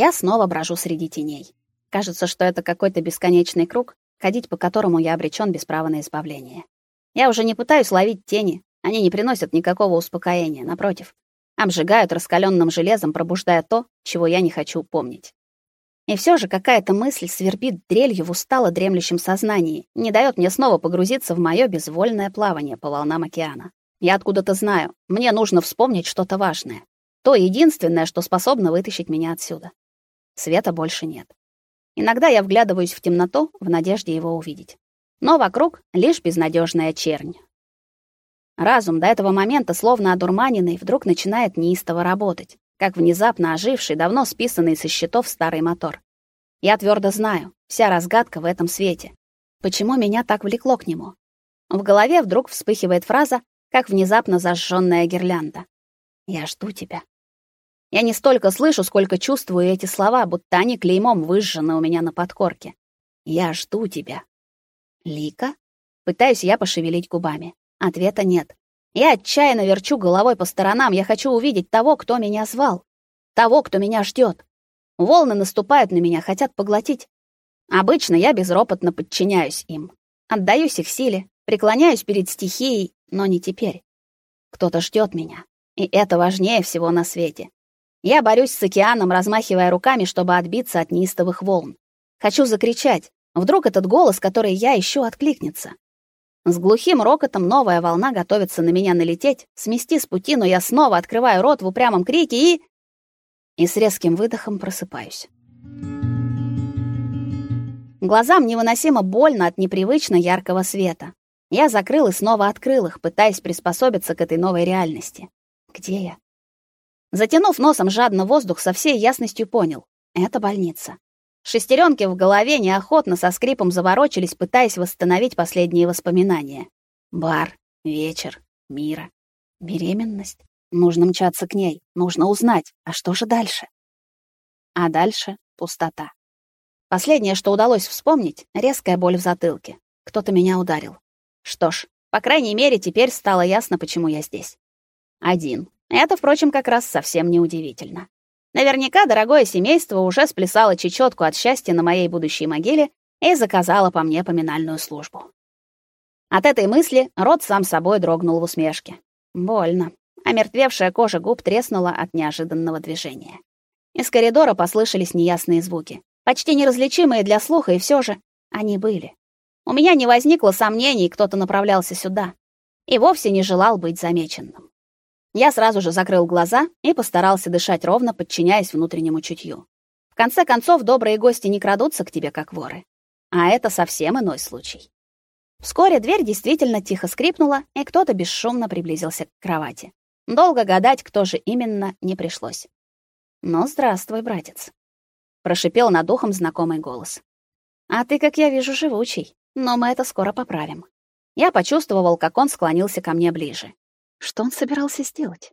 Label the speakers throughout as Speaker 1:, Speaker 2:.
Speaker 1: Я снова брожу среди теней. Кажется, что это какой-то бесконечный круг, ходить по которому я обречен без права на избавление. Я уже не пытаюсь ловить тени, они не приносят никакого успокоения, напротив, обжигают раскаленным железом, пробуждая то, чего я не хочу помнить. И все же какая-то мысль свербит дрелью в устало дремлющем сознании, не дает мне снова погрузиться в мое безвольное плавание по волнам океана. Я откуда-то знаю, мне нужно вспомнить что-то важное. То единственное, что способно вытащить меня отсюда. Света больше нет. Иногда я вглядываюсь в темноту в надежде его увидеть. Но вокруг лишь безнадежная чернь. Разум, до этого момента словно одурманенный, вдруг начинает неистово работать, как внезапно оживший, давно списанный со счетов старый мотор. Я твердо знаю, вся разгадка в этом свете. Почему меня так влекло к нему? В голове вдруг вспыхивает фраза, как внезапно зажженная гирлянда. «Я жду тебя». Я не столько слышу, сколько чувствую эти слова, будто они клеймом выжжены у меня на подкорке. «Я жду тебя». «Лика?» Пытаюсь я пошевелить губами. Ответа нет. Я отчаянно верчу головой по сторонам. Я хочу увидеть того, кто меня звал. Того, кто меня ждет. Волны наступают на меня, хотят поглотить. Обычно я безропотно подчиняюсь им. Отдаюсь их силе, преклоняюсь перед стихией, но не теперь. Кто-то ждет меня, и это важнее всего на свете. Я борюсь с океаном, размахивая руками, чтобы отбиться от неистовых волн. Хочу закричать. Вдруг этот голос, который я ищу, откликнется. С глухим рокотом новая волна готовится на меня налететь, смести с пути, но я снова открываю рот в упрямом крике и и с резким выдохом просыпаюсь. Глазам невыносимо больно от непривычно яркого света. Я закрыл и снова открыл их, пытаясь приспособиться к этой новой реальности. Где я? Затянув носом жадно воздух, со всей ясностью понял — это больница. Шестеренки в голове неохотно со скрипом заворочились, пытаясь восстановить последние воспоминания. Бар, вечер, Мира, беременность. Нужно мчаться к ней, нужно узнать, а что же дальше? А дальше пустота. Последнее, что удалось вспомнить, резкая боль в затылке. Кто-то меня ударил. Что ж, по крайней мере, теперь стало ясно, почему я здесь. Один. Это, впрочем, как раз совсем не удивительно. Наверняка дорогое семейство уже сплясало чечетку от счастья на моей будущей могиле и заказало по мне поминальную службу. От этой мысли рот сам собой дрогнул в усмешке. Больно. А мертвевшая кожа губ треснула от неожиданного движения. Из коридора послышались неясные звуки, почти неразличимые для слуха, и все же они были. У меня не возникло сомнений, кто-то направлялся сюда и вовсе не желал быть замеченным. Я сразу же закрыл глаза и постарался дышать ровно, подчиняясь внутреннему чутью. В конце концов, добрые гости не крадутся к тебе как воры. А это совсем иной случай. Вскоре дверь действительно тихо скрипнула, и кто-то бесшумно приблизился к кровати. Долго гадать, кто же именно, не пришлось. «Ну, здравствуй, братец», — прошипел над ухом знакомый голос. «А ты, как я вижу, живучий, но мы это скоро поправим». Я почувствовал, как он склонился ко мне ближе. Что он собирался сделать?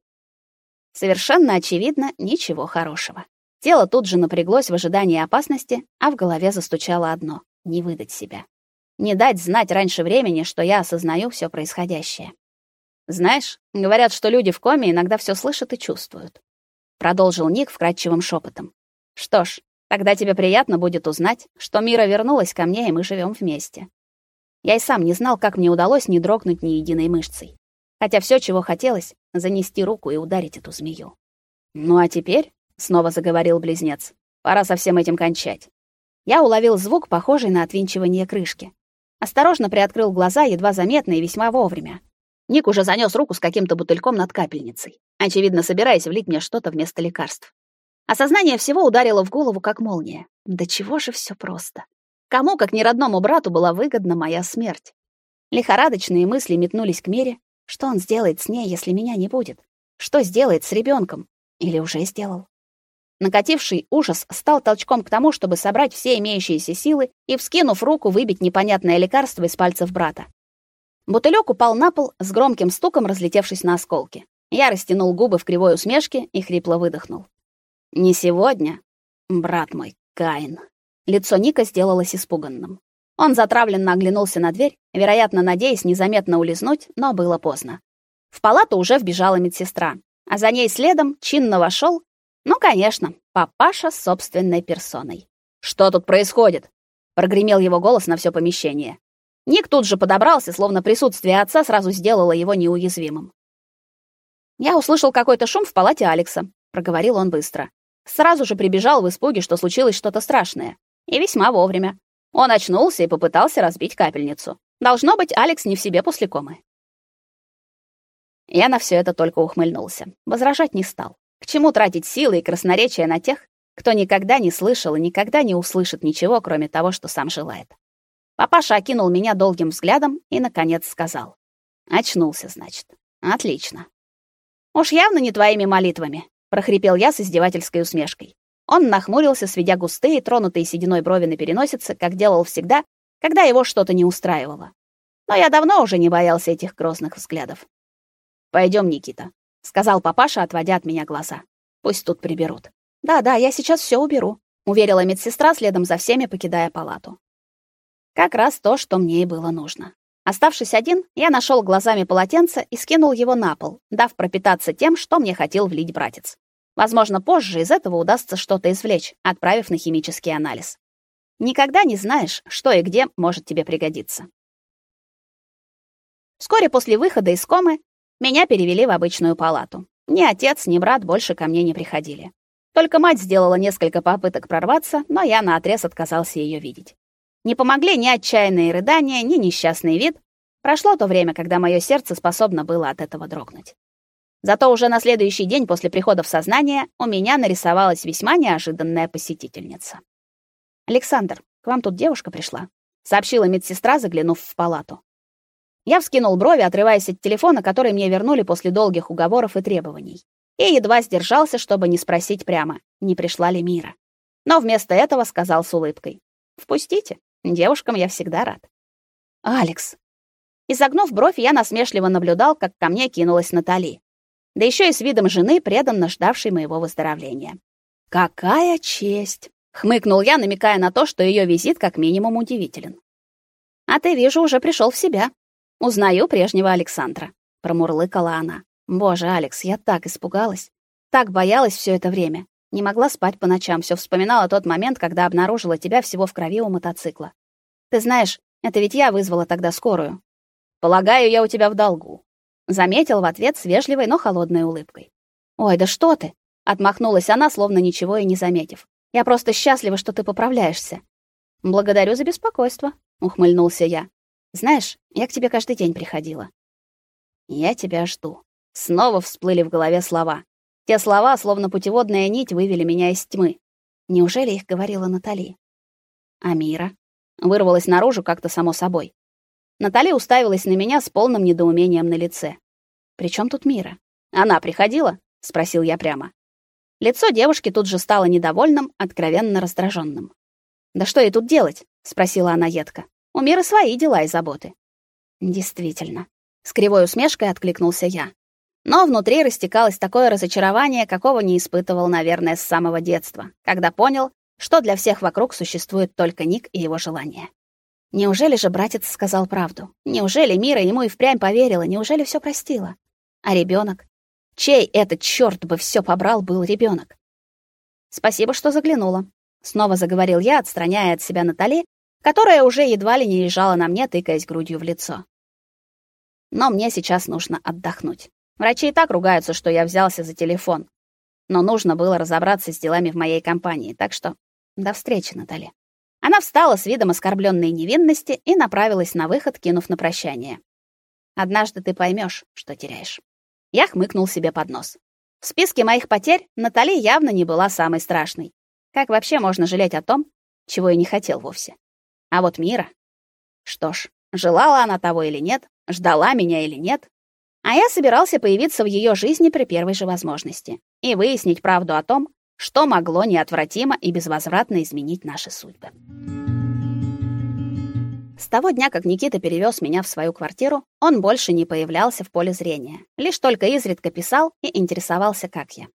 Speaker 1: Совершенно очевидно, ничего хорошего. Тело тут же напряглось в ожидании опасности, а в голове застучало одно — не выдать себя. Не дать знать раньше времени, что я осознаю все происходящее. Знаешь, говорят, что люди в коме иногда все слышат и чувствуют. Продолжил Ник вкрадчивым шепотом. Что ж, тогда тебе приятно будет узнать, что Мира вернулась ко мне, и мы живем вместе. Я и сам не знал, как мне удалось не дрогнуть ни единой мышцей. Хотя все, чего хотелось, занести руку и ударить эту змею. Ну а теперь, снова заговорил близнец. Пора со всем этим кончать. Я уловил звук, похожий на отвинчивание крышки. Осторожно приоткрыл глаза, едва заметно и весьма вовремя. Ник уже занёс руку с каким-то бутыльком над капельницей, очевидно, собираясь влить мне что-то вместо лекарств. Осознание всего ударило в голову как молния. Да чего же все просто. Кому, как не родному брату, была выгодна моя смерть? Лихорадочные мысли метнулись к Мере, что он сделает с ней, если меня не будет? Что сделает с ребенком? Или уже сделал? Накативший ужас стал толчком к тому, чтобы собрать все имеющиеся силы и, вскинув руку, выбить непонятное лекарство из пальцев брата. Бутылек упал на пол с громким стуком, разлетевшись на осколки. Я растянул губы в кривой усмешке и хрипло выдохнул. «Не сегодня, брат мой, Каин». Лицо Ника сделалось испуганным. Он затравленно оглянулся на дверь, вероятно, надеясь незаметно улизнуть, но было поздно. В палату уже вбежала медсестра, а за ней следом чинно вошел, Ну, конечно, папаша с собственной персоной.
Speaker 2: Что тут происходит? прогремел его голос на все помещение.
Speaker 1: Ник тут же подобрался, словно присутствие отца сразу сделало его неуязвимым. Я услышал какой-то шум в палате Алекса, проговорил он быстро. Сразу же прибежал в испуге, что случилось что-то страшное, и весьма вовремя. Он очнулся и попытался разбить капельницу. Должно быть, Алекс не в себе после комы. Я на все это только ухмыльнулся. Возражать не стал. К чему тратить силы и красноречие на тех, кто никогда не слышал и никогда не услышит ничего, кроме того, что сам желает. Папаша окинул меня долгим взглядом и наконец сказал: "Очнулся, значит. Отлично. Уж явно не твоими молитвами", прохрипел я с издевательской усмешкой. Он нахмурился, сведя густые, тронутые сединой брови на переносице, как делал всегда, когда его что-то не устраивало. Но я давно уже не боялся этих грозных взглядов. Пойдем, Никита, сказал папаша, отводя от меня глаза. Пусть тут приберут. Да-да, я сейчас все уберу, уверила медсестра, следом за всеми покидая палату. Как раз то, что мне и было нужно. Оставшись один, я нашел глазами полотенце и скинул его на пол, дав пропитаться тем, что мне хотел влить братец. Возможно, позже из этого удастся что-то извлечь, отправив на химический анализ. Никогда не знаешь, что и где может тебе пригодиться. Вскоре после выхода из комы меня перевели в обычную палату. Ни отец, ни брат больше ко мне не приходили. Только мать сделала несколько попыток прорваться, но я наотрез отказался ее видеть. Не помогли ни отчаянные рыдания, ни несчастный вид. Прошло то время, когда мое сердце способно было от этого дрогнуть. Зато уже на следующий день после прихода в сознание у меня нарисовалась весьма неожиданная посетительница. «Александр, к вам тут девушка пришла», — сообщила медсестра, заглянув в палату. Я вскинул брови, отрываясь от телефона, который мне вернули после долгих уговоров и требований, и едва сдержался, чтобы не спросить прямо, не пришла ли Мира. Но вместо этого сказал с улыбкой: "Впустите. Девушкам я всегда рад". "Алекс". Изогнув бровь, я насмешливо наблюдал, как ко мне кинулась Натали да еще и с видом жены, преданно ждавшей моего выздоровления. Какая честь, хмыкнул я, намекая на то, что ее визит как минимум удивителен. А ты, вижу, уже пришел в себя. Узнаю прежнего Александра, промурлыкала она. Боже, Алекс, я так испугалась, так боялась все это время. Не могла спать по ночам, все вспоминала тот момент, когда обнаружила тебя всего в крови у мотоцикла. Ты знаешь, это ведь я вызвала тогда скорую. Полагаю, я у тебя в долгу, заметил в ответ с вежливой, но холодной улыбкой. Ой, да что ты? отмахнулась она, словно ничего и не заметив. Я просто счастлива, что ты поправляешься. Благодарю за беспокойство, ухмыльнулся я. Знаешь, я к тебе каждый день приходила. Я тебя жду. Снова всплыли в голове слова. Те слова, словно путеводная нить, вывели меня из тьмы. Неужели их говорила Натали? Амира вырвалась наружу как-то само собой. Натали уставилась на меня с полным недоумением на лице. «При чем тут Мира?» «Она приходила?» — спросил я прямо. Лицо девушки тут же стало недовольным, откровенно раздраженным. «Да что ей тут делать?» — спросила она едко. «У Миры свои дела и заботы». «Действительно». С кривой усмешкой откликнулся я. Но внутри растекалось такое разочарование, какого не испытывал, наверное, с самого детства, когда понял, что для всех вокруг существует только Ник и его желания. Неужели же братец сказал правду? Неужели Мира ему и впрямь поверила? Неужели все простила? А ребенок? Чей этот черт бы все побрал был ребенок? Спасибо, что заглянула. Снова заговорил я, отстраняя от себя Натали, которая уже едва ли не лежала на мне, тыкаясь грудью в лицо. Но мне сейчас нужно отдохнуть. Врачи и так ругаются, что я взялся за телефон. Но нужно было разобраться с делами в моей компании, так что до встречи, Натали. Она встала с видом оскорбленной невинности и направилась на выход, кинув на прощание. Однажды ты поймешь, что теряешь. Я хмыкнул себе под нос. В списке моих потерь Натали явно не была самой страшной. Как вообще можно жалеть о том, чего и не хотел вовсе? А вот Мира. Что ж, желала она того или нет, ждала меня или нет, а я собирался появиться в ее жизни при первой же возможности и выяснить правду о том, что могло неотвратимо и безвозвратно изменить наши судьбы. С того дня, как Никита перевез меня в свою квартиру, он больше не появлялся в поле зрения, лишь только изредка писал и интересовался, как я.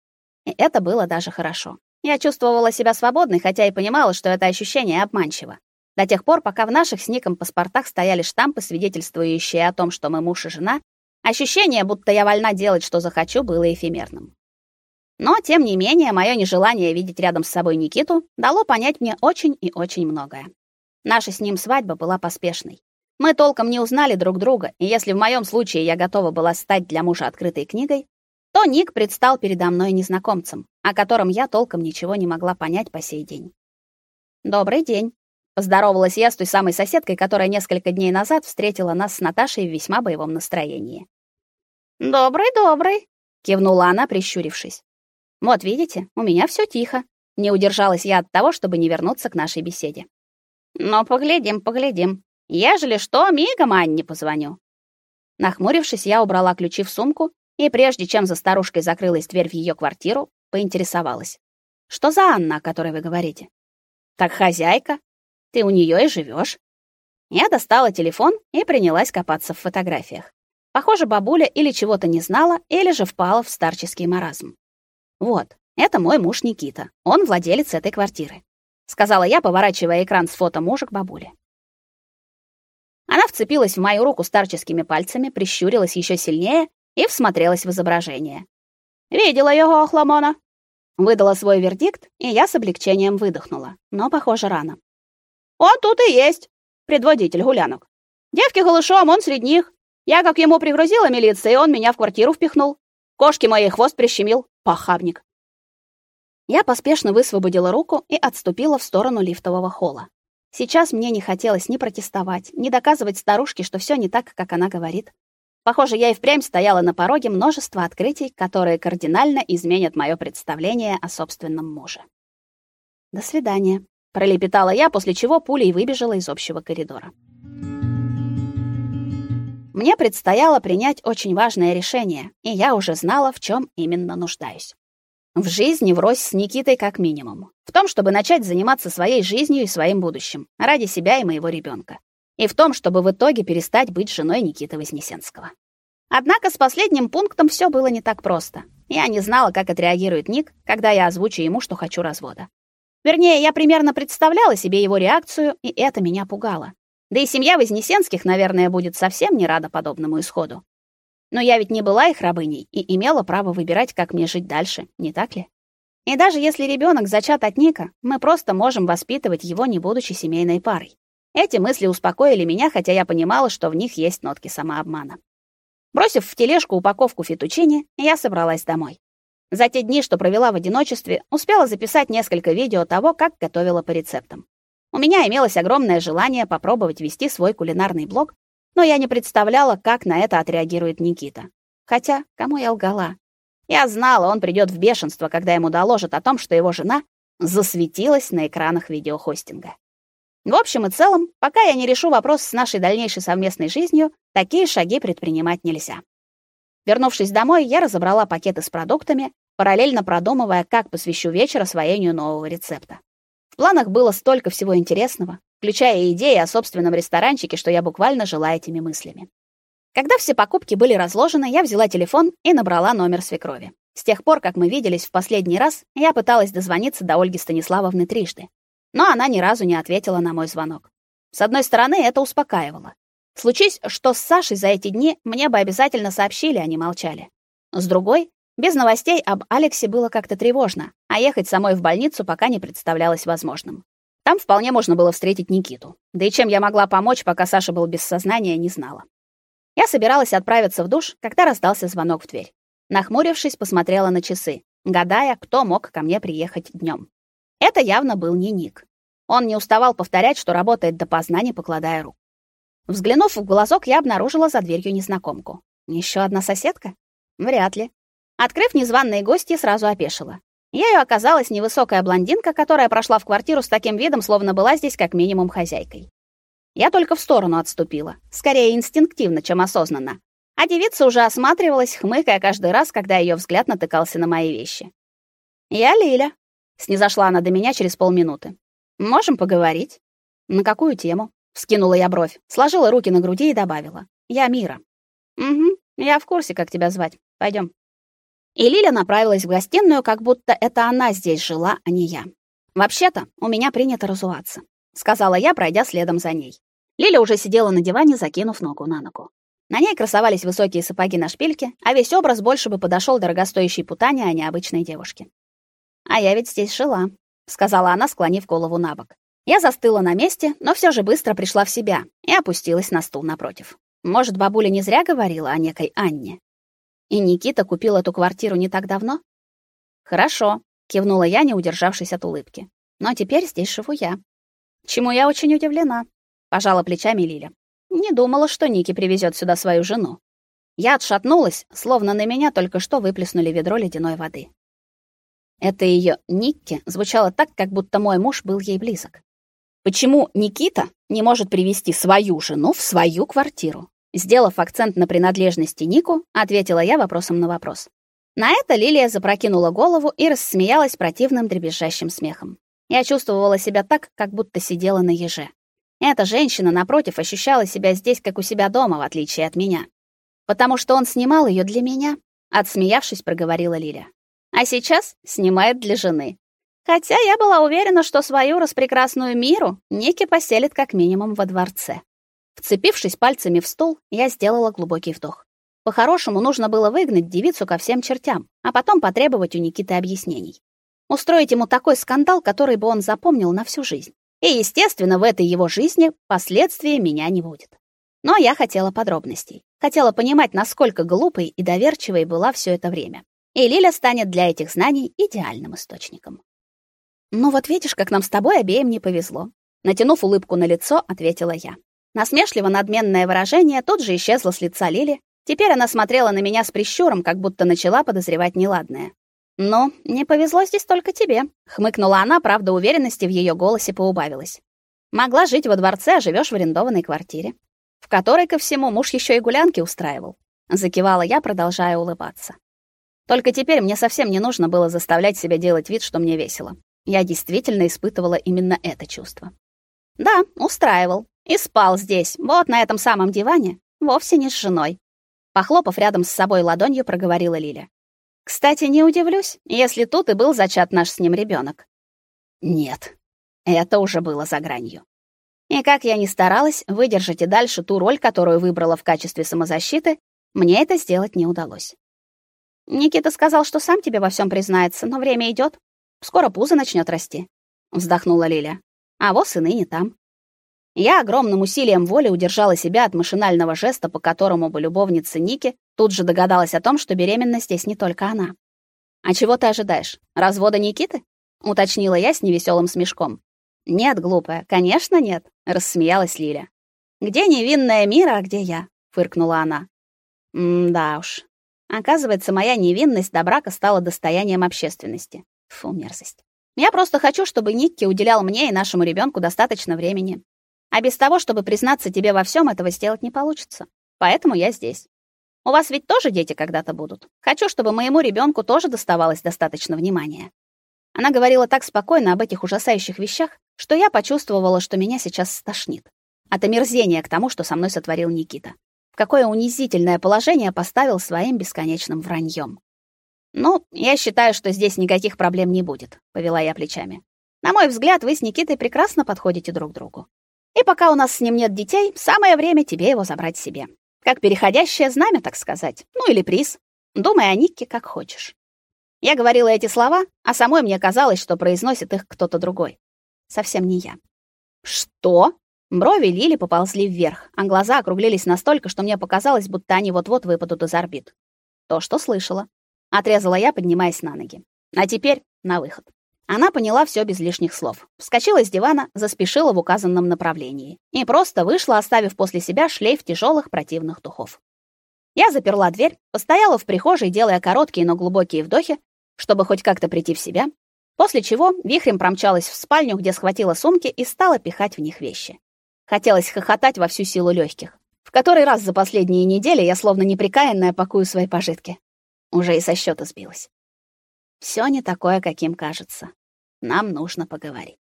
Speaker 1: И это было даже хорошо. Я чувствовала себя свободной, хотя и понимала, что это ощущение обманчиво. До тех пор, пока в наших с Ником паспортах стояли штампы, свидетельствующие о том, что мы муж и жена, ощущение, будто я вольна делать, что захочу, было эфемерным. Но тем не менее, мое нежелание видеть рядом с собой Никиту дало понять мне очень и очень многое. Наша с ним свадьба была поспешной. Мы толком не узнали друг друга, и если в моем случае я готова была стать для мужа открытой книгой, то Ник предстал передо мной незнакомцем, о котором я толком ничего не могла понять по сей день. Добрый день, поздоровалась я с той самой соседкой, которая несколько дней назад встретила нас с Наташей в весьма боевом настроении. Добрый, добрый, кивнула она, прищурившись. Вот видите, у меня все тихо. Не удержалась я от того, чтобы не вернуться к нашей беседе. Но поглядим, поглядим. Ежели что, мигом Анне позвоню. Нахмурившись, я убрала ключи в сумку и прежде чем за старушкой закрылась дверь в ее квартиру, поинтересовалась: "Что за Анна, о которой вы говорите?" "Так хозяйка. Ты у нее и живешь. Я достала телефон и принялась копаться в фотографиях. Похоже, бабуля или чего-то не знала, или же впала в старческий маразм. Вот, это мой муж Никита. Он владелец этой квартиры, сказала я, поворачивая экран с фото мужа к бабуле. Она вцепилась в мою руку старческими пальцами, прищурилась еще сильнее и всмотрелась в изображение. «Видела его, Охламона!» Выдала свой вердикт, и я с облегчением выдохнула, но, похоже, рано. «Он тут и есть, предводитель гулянок. Девки голышом, он среди них. Я как ему пригрозила милиция, и он меня в квартиру впихнул. Кошки моей хвост прищемил, похабник». Я поспешно высвободила руку и отступила в сторону лифтового холла. Сейчас мне не хотелось ни протестовать, ни доказывать старушке, что все не так, как она говорит. Похоже, я и впрямь стояла на пороге множества открытий, которые кардинально изменят мое представление о собственном муже. До свидания, пролепетала я, после чего пулей выбежала из общего коридора. Мне предстояло принять очень важное решение, и я уже знала, в чем именно нуждаюсь. В жизни врозь с Никитой как минимум. В том, чтобы начать заниматься своей жизнью и своим будущим, ради себя и моего ребенка. И в том, чтобы в итоге перестать быть женой Никиты Вознесенского. Однако с последним пунктом все было не так просто. Я не знала, как отреагирует Ник, когда я озвучу ему, что хочу развода. Вернее, я примерно представляла себе его реакцию, и это меня пугало. Да и семья Вознесенских, наверное, будет совсем не рада подобному исходу. Но я ведь не была их рабыней и имела право выбирать, как мне жить дальше, не так ли? И даже если ребенок зачат от Ника, мы просто можем воспитывать его, не будучи семейной парой. Эти мысли успокоили меня, хотя я понимала, что в них есть нотки самообмана. Бросив в тележку упаковку фетучини, я собралась домой. За те дни, что провела в одиночестве, успела записать несколько видео того, как готовила по рецептам. У меня имелось огромное желание попробовать вести свой кулинарный блог, но я не представляла, как на это отреагирует Никита. Хотя, кому я лгала? Я знала, он придёт в бешенство, когда ему доложат о том, что его жена засветилась на экранах видеохостинга. В общем и целом, пока я не решу вопрос с нашей дальнейшей совместной жизнью, такие шаги предпринимать нельзя. Вернувшись домой, я разобрала пакеты с продуктами, параллельно продумывая, как посвящу вечер освоению нового рецепта. Планах было столько всего интересного, включая идеи о собственном ресторанчике, что я буквально жила этими мыслями. Когда все покупки были разложены, я взяла телефон и набрала номер свекрови. С тех пор, как мы виделись в последний раз, я пыталась дозвониться до Ольги Станиславовны трижды, но она ни разу не ответила на мой звонок. С одной стороны, это успокаивало. Случись, что с Сашей за эти дни мне бы обязательно сообщили, а не молчали. С другой, без новостей об Алексе было как-то тревожно, а ехать самой в больницу пока не представлялось возможным. Там вполне можно было встретить Никиту. Да и чем я могла помочь, пока Саша был без сознания, не знала. Я собиралась отправиться в душ, когда раздался звонок в дверь. Нахмурившись, посмотрела на часы, гадая, кто мог ко мне приехать днем. Это явно был не Ник. Он не уставал повторять, что работает допоздна, не покладая рук. Взглянув в глазок, я обнаружила за дверью незнакомку. Еще одна соседка? Вряд ли. Открыв незваные гости, сразу опешила. Ею оказалась невысокая блондинка, которая прошла в квартиру с таким видом, словно была здесь как минимум хозяйкой. Я только в сторону отступила, скорее инстинктивно, чем осознанно. А девица уже осматривалась, хмыкая каждый раз, когда ее взгляд натыкался на мои вещи. «Я Лиля», — снизошла она до меня через полминуты. «Можем поговорить?» «На какую тему?» — вскинула я бровь, сложила руки на груди и добавила. «Я Мира». «Угу, я в курсе, как тебя звать. Пойдем. И Лиля направилась в гостиную, как будто это она здесь жила, а не я. «Вообще-то, у меня принято разуваться», — сказала я, пройдя следом за ней. Лиля уже сидела на диване, закинув ногу на ногу. На ней красовались высокие сапоги на шпильке, а весь образ больше бы подошел дорогостоящей путане, а не обычной девушке. «А я ведь здесь жила», — сказала она, склонив голову на бок. Я застыла на месте, но все же быстро пришла в себя и опустилась на стул напротив. Может, бабуля не зря говорила о некой Анне. И Никита купил эту квартиру не так давно? Хорошо, кивнула я, не удержавшись от улыбки. Но теперь здесь живу я. Чему я очень удивлена, пожала плечами Лиля. Не думала, что Ники привезет сюда свою жену. Я отшатнулась, словно на меня только что выплеснули ведро ледяной воды. Это ее Никки звучало так, как будто мой муж был ей близок. Почему Никита не может привести свою жену в свою квартиру? Сделав акцент на принадлежности Нику, ответила я вопросом на вопрос. На это Лилия запрокинула голову и рассмеялась противным дребезжащим смехом. Я чувствовала себя так, как будто сидела на еже. Эта женщина напротив ощущала себя здесь как у себя дома, в отличие от меня. Потому что он снимал ее для меня, отсмеявшись, проговорила Лиля. А сейчас снимает для жены. Хотя я была уверена, что свою распрекрасную миру Ники поселит как минимум во дворце. Вцепившись пальцами в стол, я сделала глубокий вдох. По-хорошему нужно было выгнать девицу ко всем чертям, а потом потребовать у Никиты объяснений. Устроить ему такой скандал, который бы он запомнил на всю жизнь. И, естественно, в этой его жизни последствия меня не будет. Но я хотела подробностей. Хотела понимать, насколько глупой и доверчивой была все это время. И Лиля станет для этих знаний идеальным источником. «Ну вот видишь, как нам с тобой обеим не повезло», натянув улыбку на лицо, ответила я. Насмешливо-надменное выражение тут же исчезло с лица Лили. Теперь она смотрела на меня с прищуром, как будто начала подозревать неладное. «Ну, не повезло здесь только тебе», — хмыкнула она, правда, уверенности в ее голосе поубавилось. «Могла жить во дворце, а живешь в арендованной квартире, в которой, ко всему, муж еще и гулянки устраивал». Закивала я, продолжая улыбаться. Только теперь мне совсем не нужно было заставлять себя делать вид, что мне весело. Я действительно испытывала именно это чувство. Да, устраивал. И спал здесь, вот на этом самом диване, вовсе не с женой. Похлопав рядом с собой ладонью, проговорила Лиля. Кстати, не удивлюсь, если тут и был зачат наш с ним ребенок. Нет, это уже было за гранью. И как я ни старалась выдержать и дальше ту роль, которую выбрала в качестве самозащиты, мне это сделать не удалось. Никита сказал, что сам тебе во всем признается, но время идет. Скоро пузо начнет расти, вздохнула Лиля. А вот и ныне там. Я огромным усилием воли удержала себя от машинального жеста, по которому бы любовница Ники тут же догадалась о том, что беременна здесь не только она. «А чего ты ожидаешь? Развода Никиты?» — уточнила я с невеселым смешком. «Нет, глупая, конечно нет», — рассмеялась Лиля. «Где невинная мира, а где я?» — фыркнула она. «М-да уж. Оказывается, моя невинность до брака стала достоянием общественности. Фу, мерзость. Я просто хочу, чтобы Никки уделял мне и нашему ребенку достаточно времени. А без того, чтобы признаться тебе во всем, этого сделать не получится. Поэтому я здесь. У вас ведь тоже дети когда-то будут. Хочу, чтобы моему ребенку тоже доставалось достаточно внимания. Она говорила так спокойно об этих ужасающих вещах, что я почувствовала, что меня сейчас стошнит. От омерзения к тому, что со мной сотворил Никита. В какое унизительное положение поставил своим бесконечным враньем. Ну, я считаю, что здесь никаких проблем не будет, повела я плечами. На мой взгляд, вы с Никитой прекрасно подходите друг другу. И пока у нас с ним нет детей, самое время тебе его забрать себе. Как переходящее знамя, так сказать. Ну или приз. Думай о Никке как хочешь. Я говорила эти слова, а самой мне казалось, что произносит их кто-то другой. Совсем не я. Что? Брови Лили поползли вверх, а глаза округлились настолько, что мне показалось, будто они вот-вот выпадут из орбит. То, что слышала. Отрезала я, поднимаясь на ноги. А теперь на выход. Она поняла все без лишних слов. Вскочила с дивана, заспешила в указанном направлении и просто вышла, оставив после себя шлейф тяжелых противных духов. Я заперла дверь, постояла в прихожей, делая короткие, но глубокие вдохи, чтобы хоть как-то прийти в себя, после чего вихрем промчалась в спальню, где схватила сумки и стала пихать в них вещи. Хотелось хохотать во всю силу легких. В который раз за последние недели я словно неприкаянная пакую свои пожитки. Уже и со счета сбилась. Все не такое, каким кажется. Нам нужно поговорить.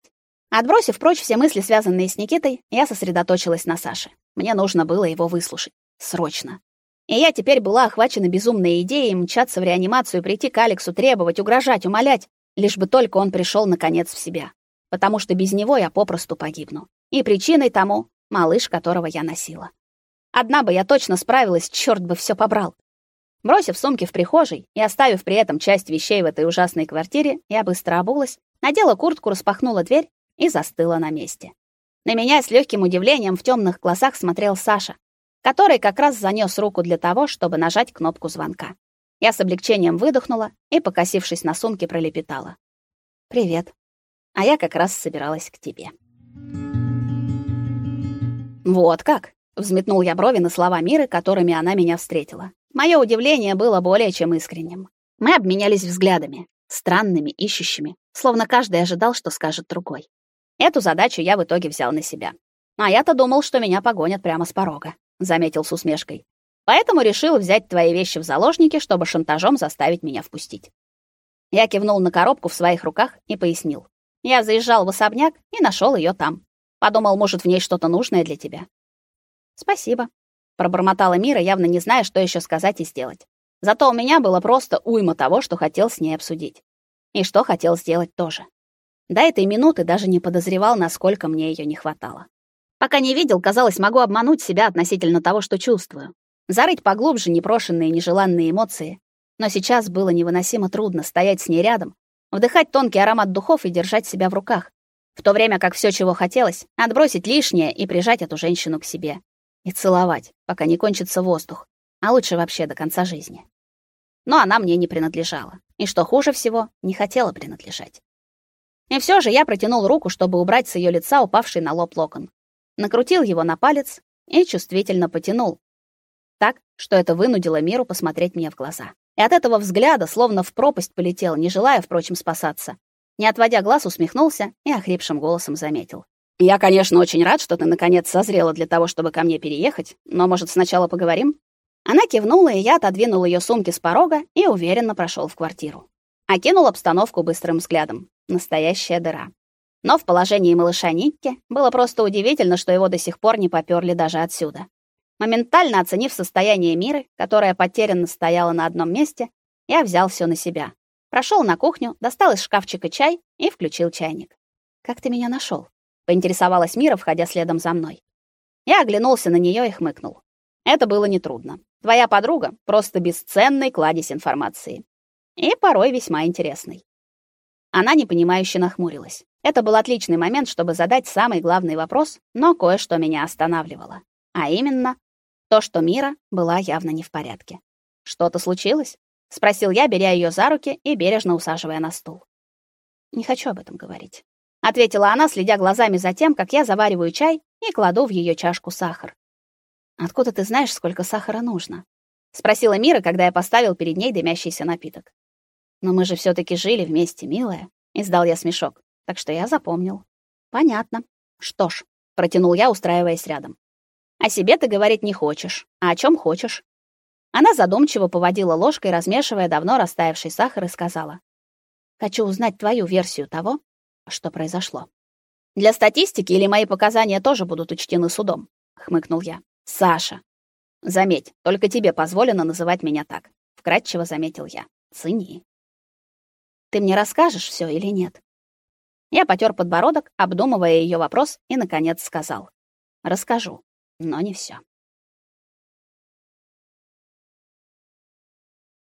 Speaker 1: Отбросив прочь все мысли, связанные с Никитой, я сосредоточилась на Саше. Мне нужно было его выслушать. Срочно. И я теперь была охвачена безумной идеей мчаться в реанимацию, прийти к Алексу, требовать, угрожать, умолять, лишь бы только он пришел наконец в себя. Потому что без него я попросту погибну. И причиной тому — малыш, которого я носила. Одна бы я точно справилась, черт бы все побрал. Бросив сумки в прихожей и оставив при этом часть вещей в этой ужасной квартире, я быстро обулась, надела куртку, распахнула дверь и застыла на месте. На меня с легким удивлением в темных глазах смотрел Саша, который как раз занёс руку для того, чтобы нажать кнопку звонка. Я с облегчением выдохнула и, покосившись на сумки, пролепетала: "Привет. А я как раз собиралась к тебе". Вот как, взметнул я брови на слова Миры, которыми она меня встретила. Мое удивление было более чем искренним. Мы обменялись взглядами, странными, ищущими, словно каждый ожидал, что скажет другой. Эту задачу я в итоге взял на себя. А я-то думал, что меня погонят прямо с порога, заметил с усмешкой. Поэтому решил взять твои вещи в заложники, чтобы шантажом заставить меня впустить. Я кивнул на коробку в своих руках и пояснил. Я заезжал в особняк и нашел ее там. Подумал, может, в ней что-то нужное для тебя. Спасибо, пробормотала Мира, явно не зная, что еще сказать и сделать. Зато у меня было просто уйма того, что хотел с ней обсудить. И что хотел сделать тоже. До этой минуты даже не подозревал, насколько мне ее не хватало. Пока не видел, казалось, могу обмануть себя относительно того, что чувствую. Зарыть поглубже непрошенные, нежеланные эмоции. Но сейчас было невыносимо трудно стоять с ней рядом, вдыхать тонкий аромат духов и держать себя в руках, в то время как все, чего хотелось, отбросить лишнее и прижать эту женщину к себе и целовать, пока не кончится воздух, а лучше вообще до конца жизни. Но она мне не принадлежала, и что хуже всего, не хотела принадлежать. И все же я протянул руку, чтобы убрать с ее лица упавший на лоб локон. Накрутил его на палец и чувствительно потянул, так, что это вынудило Миру посмотреть мне в глаза. И от этого взгляда словно в пропасть полетел, не желая, впрочем, спасаться. Не отводя глаз, усмехнулся и охрипшим голосом заметил: "Я, конечно, очень рад, что ты наконец созрела для того, чтобы ко мне переехать, но, может, сначала поговорим?" Она кивнула, и я отодвинул ее сумки с порога и уверенно прошел в квартиру. Окинул обстановку быстрым взглядом. Настоящая дыра. Но в положении малыша Никки было просто удивительно, что его до сих пор не попёрли даже отсюда. Моментально оценив состояние Миры, которая потерянно стояла на одном месте, я взял все на себя. Прошел на кухню, достал из шкафчика чай и включил чайник. «Как ты меня нашел? Поинтересовалась Мира, входя следом за мной. Я оглянулся на нее и хмыкнул. Это было нетрудно. Твоя подруга просто бесценный кладезь информации. И порой весьма интересный. Она непонимающе нахмурилась. Это был отличный момент, чтобы задать самый главный вопрос, но кое-что меня останавливало. А именно, то, что Мира была явно не в порядке. Что-то случилось? спросил я, беря ее за руки и бережно усаживая на стул. Не хочу об этом говорить, ответила она, следя глазами за тем, как я завариваю чай и кладу в ее чашку сахар. Откуда ты знаешь, сколько сахара нужно? спросила Мира, когда я поставил перед ней дымящийся напиток. Но мы же все таки жили вместе, милая, издал я смешок. Так что я запомнил. Понятно. Что ж, протянул я, устраиваясь рядом. О себе ты говорить не хочешь, а о чем хочешь. Она задумчиво поводила ложкой, размешивая давно растаявший сахар, и сказала: "Хочу узнать твою версию того, что произошло. Для статистики или мои показания тоже будут учтены судом", хмыкнул я. "Саша, заметь, только тебе позволено называть меня так", вкратчиво заметил я. "Цени. Ты мне расскажешь все или нет?" Я потёр подбородок, обдумывая ее вопрос, и наконец сказал: "Расскажу" но не все.